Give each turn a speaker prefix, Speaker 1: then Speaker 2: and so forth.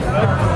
Speaker 1: Thank you.